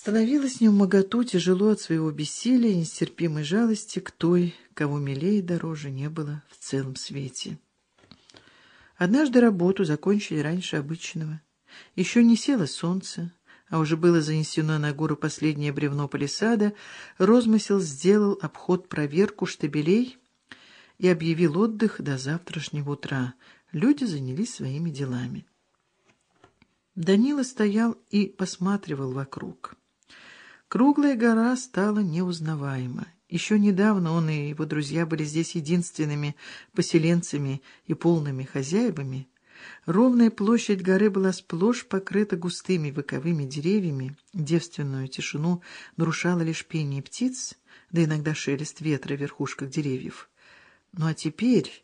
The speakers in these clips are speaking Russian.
Становилось не в моготу тяжело от своего бессилия и нестерпимой жалости к той, кого милее и дороже не было в целом свете. Однажды работу закончили раньше обычного. Еще не село солнце, а уже было занесено на гору последнее бревно палисада, розмысел сделал обход-проверку штабелей и объявил отдых до завтрашнего утра. Люди занялись своими делами. Данила стоял и посматривал вокруг. Круглая гора стала неузнаваема. Еще недавно он и его друзья были здесь единственными поселенцами и полными хозяевами. Ровная площадь горы была сплошь покрыта густыми вековыми деревьями, девственную тишину нарушало лишь пение птиц, да иногда шелест ветра в верхушках деревьев. Ну а теперь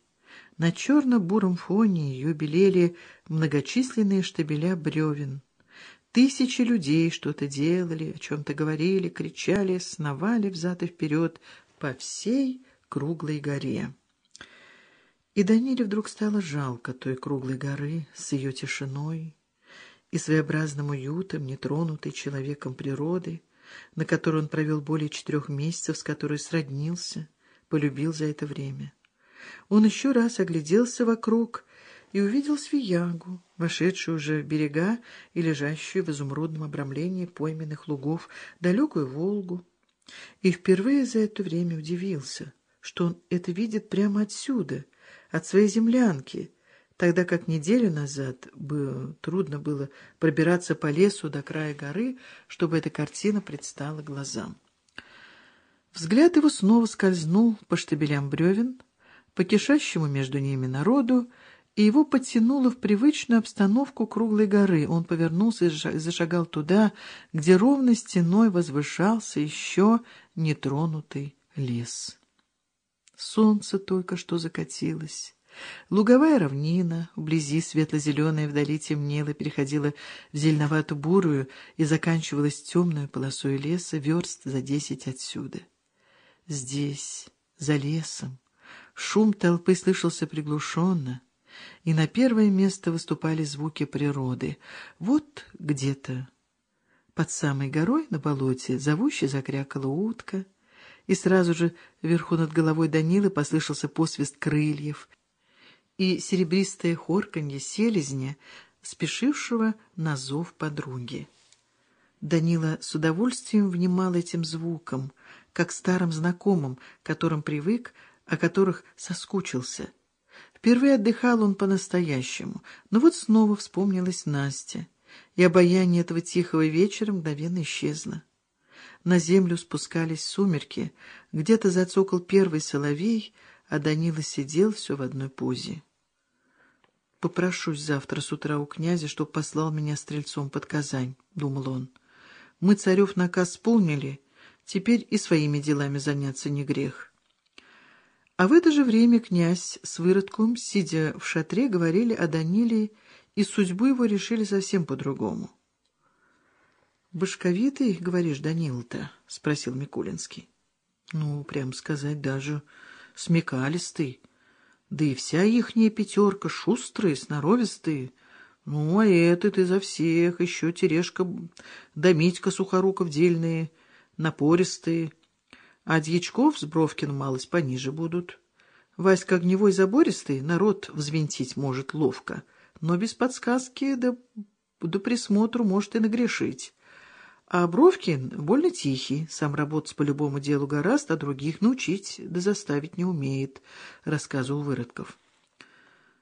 на черно-буром фоне ее белели многочисленные штабеля бревен. Тысячи людей что-то делали, о чем-то говорили, кричали, сновали взад и вперед по всей круглой горе. И Даниле вдруг стало жалко той круглой горы с ее тишиной и своеобразным уютом, нетронутой человеком природы, на которой он провел более четырех месяцев, с которой сроднился, полюбил за это время. Он еще раз огляделся вокруг и увидел свиягу, вошедшую уже в берега и лежащую в изумрудном обрамлении пойменных лугов далекую Волгу. И впервые за это время удивился, что он это видит прямо отсюда, от своей землянки, тогда как неделю назад бы трудно было пробираться по лесу до края горы, чтобы эта картина предстала глазам. Взгляд его снова скользнул по штабелям бревен, по кишащему между ними народу, и его подтянуло в привычную обстановку круглой горы. Он повернулся и зашагал туда, где ровной стеной возвышался еще нетронутый лес. Солнце только что закатилось. Луговая равнина, вблизи светло-зеленая, вдали темнела, переходила в зеленовато-бурую и заканчивалась темной полосой леса верст за десять отсюда. Здесь, за лесом, Шум толпы слышался приглушенно, и на первое место выступали звуки природы. Вот где-то под самой горой на болоте зовуще закрякала утка, и сразу же вверху над головой Данилы послышался посвист крыльев и серебристое хорканье селезня, спешившего на зов подруги. Данила с удовольствием внимал этим звуком, как старым знакомым, которым привык, о которых соскучился. Впервые отдыхал он по-настоящему, но вот снова вспомнилась Настя, и обаяние этого тихого вечера мгновенно исчезло. На землю спускались сумерки, где-то зацокал первый соловей, а Данила сидел все в одной позе. «Попрошусь завтра с утра у князя, чтоб послал меня стрельцом под Казань», — думал он. «Мы царев наказ исполнили, теперь и своими делами заняться не грех». А в это же время князь с выродком, сидя в шатре, говорили о Даниле, и судьбу его решили совсем по-другому. «Башковитый, говоришь, Данил-то?» — спросил Микулинский. «Ну, прям сказать, даже смекалистый. Да и вся ихняя пятерка шустрые, сноровистые. Ну, а этот изо всех, еще Терешка да Митька Сухоруков дельные, напористые». А дьячков с Бровкиным малость пониже будут. Васька огневой забористый, народ взвинтить может ловко, но без подсказки да, да присмотру может и нагрешить. А Бровкин больно тихий, сам работать по любому делу гораздо, а других научить да заставить не умеет, — рассказывал Выродков.